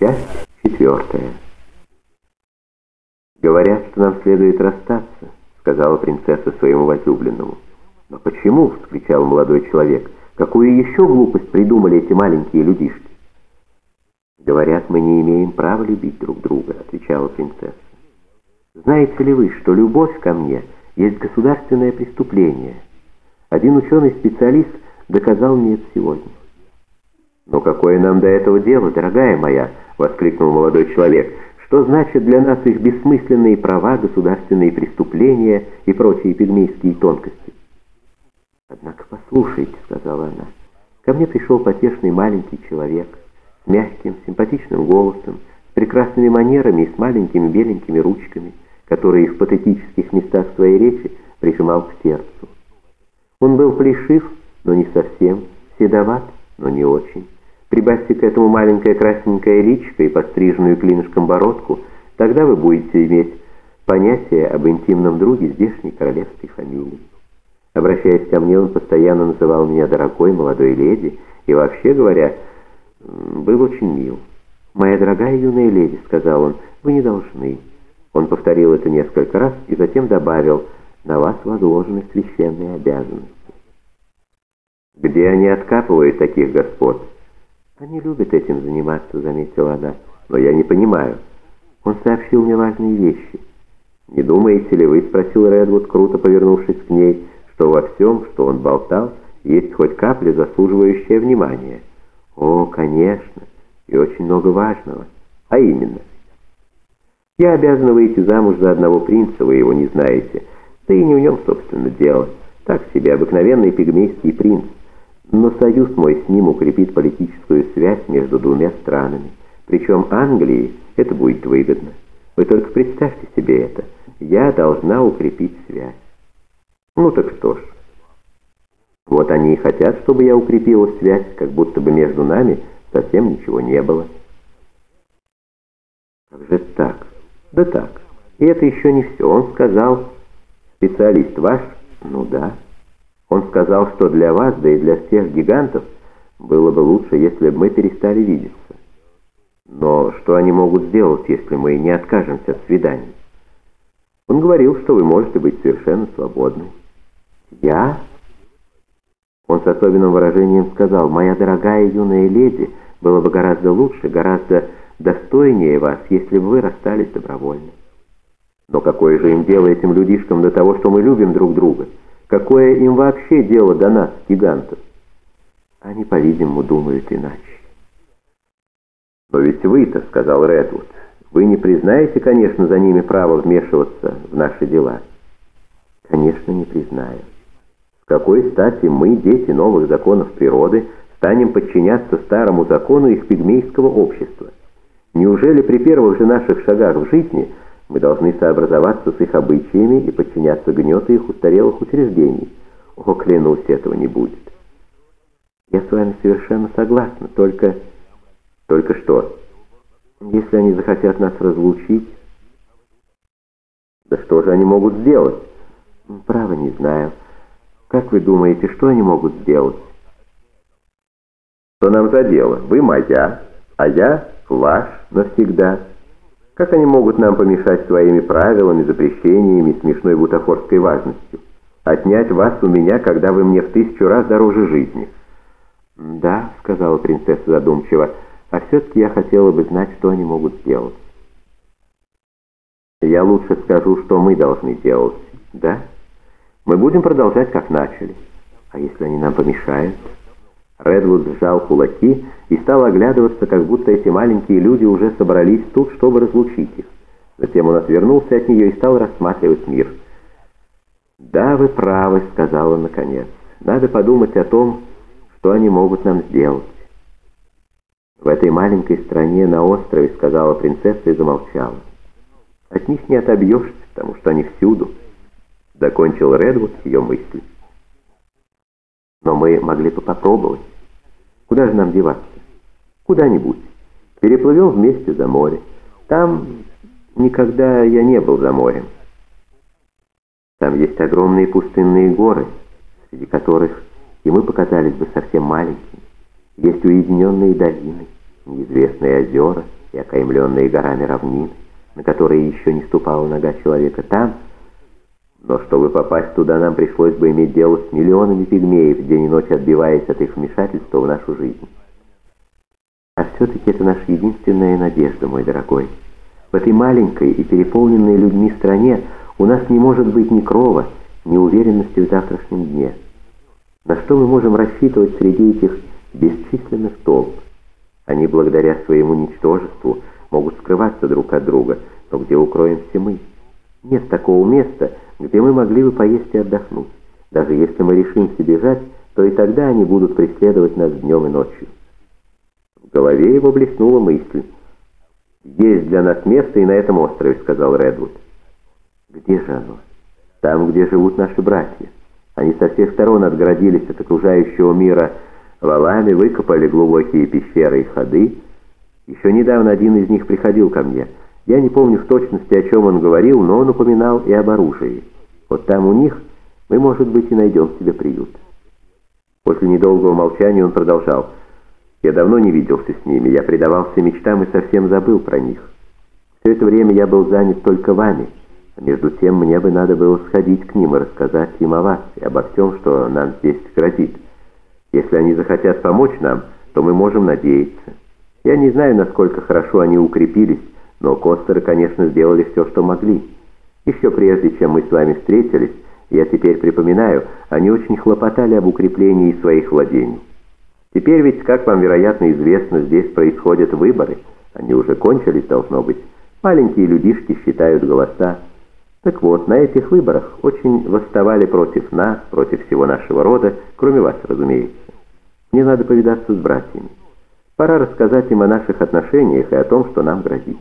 Часть четвертая. «Говорят, что нам следует расстаться», — сказала принцесса своему возлюбленному. «Но почему?» — вскричал молодой человек. «Какую еще глупость придумали эти маленькие людишки?» «Говорят, мы не имеем права любить друг друга», — отвечала принцесса. «Знаете ли вы, что любовь ко мне есть государственное преступление? Один ученый-специалист доказал мне это сегодня». «Но какое нам до этого дело, дорогая моя?» — воскликнул молодой человек. «Что значит для нас их бессмысленные права, государственные преступления и прочие пигмейские тонкости?» «Однако послушайте», — сказала она, — «ко мне пришел потешный маленький человек» с мягким, симпатичным голосом, с прекрасными манерами и с маленькими беленькими ручками, которые в патетических местах своей речи прижимал к сердцу. Он был плешив, но не совсем, седоват, но не очень. Прибавьте к этому маленькое красненькое личико и подстриженную клинышком бородку, тогда вы будете иметь понятие об интимном друге здешней королевской фамилии. Обращаясь ко мне, он постоянно называл меня дорогой молодой леди, и вообще говоря, был очень мил. «Моя дорогая юная леди», — сказал он, — «вы не должны». Он повторил это несколько раз и затем добавил, «на вас возложены священные обязанности». «Где они откапывают таких господ?» «Они любят этим заниматься», — заметила она, — «но я не понимаю. Он сообщил мне важные вещи». «Не думаете ли вы, — спросил Редвуд, круто повернувшись к ней, — что во всем, что он болтал, есть хоть капля, заслуживающая внимания?» О, конечно, и очень много важного. А именно, я обязана выйти замуж за одного принца, вы его не знаете. Да и не в нем, собственно, дело. Так себе, обыкновенный пигмейский принц. Но союз мой с ним укрепит политическую связь между двумя странами. Причем Англии это будет выгодно. Вы только представьте себе это. Я должна укрепить связь. Ну так что ж. Вот они и хотят, чтобы я укрепила связь, как будто бы между нами совсем ничего не было. Как же так? Да так. И это еще не все. Он сказал, специалист ваш? Ну да. Он сказал, что для вас, да и для всех гигантов, было бы лучше, если бы мы перестали видеться. Но что они могут сделать, если мы не откажемся от свиданий? Он говорил, что вы можете быть совершенно свободны. Я? Он с особенным выражением сказал, «Моя дорогая юная леди, было бы гораздо лучше, гораздо достойнее вас, если бы вы расстались добровольно». Но какое же им дело этим людишкам до того, что мы любим друг друга? Какое им вообще дело до нас, гигантов? Они, по-видимому, думают иначе. «Но ведь вы-то, — сказал Редвуд, — вы не признаете, конечно, за ними право вмешиваться в наши дела?» «Конечно, не признаю» какой стати мы, дети новых законов природы, станем подчиняться старому закону их пигмейского общества? Неужели при первых же наших шагах в жизни мы должны сообразоваться с их обычаями и подчиняться гнету их устарелых учреждений? О, клянусь, этого не будет. Я с вами совершенно согласна, только... Только что? Если они захотят нас разлучить... Да что же они могут сделать? Право не знаю. Как вы думаете, что они могут сделать? Что нам за дело? Вы моя, а я ваш навсегда. Как они могут нам помешать своими правилами, запрещениями, смешной бутафорской важностью? Отнять вас у меня, когда вы мне в тысячу раз дороже жизни? Да, сказала принцесса задумчиво, а все-таки я хотела бы знать, что они могут сделать. Я лучше скажу, что мы должны делать, да? Мы будем продолжать, как начали. А если они нам помешают? Редвуд сжал кулаки и стал оглядываться, как будто эти маленькие люди уже собрались тут, чтобы разлучить их. Затем он отвернулся от нее и стал рассматривать мир. «Да, вы правы», — сказал он наконец. «Надо подумать о том, что они могут нам сделать». «В этой маленькой стране на острове», — сказала принцесса и замолчала. «От них не отобьешься, потому что они всюду». Закончил Редвуд ее мысли. Но мы могли бы попробовать. Куда же нам деваться? Куда-нибудь. Переплывем вместе за море. Там никогда я не был за морем. Там есть огромные пустынные горы, среди которых и мы показались бы совсем маленькими. Есть уединенные долины, неизвестные озера, и окаймленные горами равнины, на которые еще не ступала нога человека. Там, но чтобы попасть туда, нам пришлось бы иметь дело с миллионами пигмеев, день и ночь отбиваясь от их вмешательства в нашу жизнь. А все-таки это наша единственная надежда, мой дорогой. В этой маленькой и переполненной людьми стране у нас не может быть ни крова, ни уверенности в завтрашнем дне. На что мы можем рассчитывать среди этих бесчисленных толп? Они, благодаря своему ничтожеству, могут скрываться друг от друга, но где укроемся мы? Нет такого места, где мы могли бы поесть и отдохнуть. Даже если мы решимся бежать, то и тогда они будут преследовать нас днем и ночью. В голове его блеснула мысль. «Есть для нас место и на этом острове», — сказал Редвуд. «Где же оно?» «Там, где живут наши братья. Они со всех сторон отгородились от окружающего мира валами, выкопали глубокие пещеры и ходы. Еще недавно один из них приходил ко мне. Я не помню в точности, о чем он говорил, но он упоминал и об оружии. Вот там у них мы, может быть, и найдем себе приют». После недолгого молчания он продолжал — я давно не виделся с ними, я предавался мечтам и совсем забыл про них. Все это время я был занят только вами, а между тем мне бы надо было сходить к ним и рассказать им о вас и обо всем, что нам здесь грозит. Если они захотят помочь нам, то мы можем надеяться. Я не знаю, насколько хорошо они укрепились, но Костеры, конечно, сделали все, что могли. Еще прежде, чем мы с вами встретились, я теперь припоминаю, они очень хлопотали об укреплении своих владений. Теперь ведь, как вам, вероятно, известно, здесь происходят выборы. Они уже кончились, должно быть. Маленькие людишки считают голоса. Так вот, на этих выборах очень восставали против нас, против всего нашего рода, кроме вас, разумеется. Мне надо повидаться с братьями. Пора рассказать им о наших отношениях и о том, что нам грозит.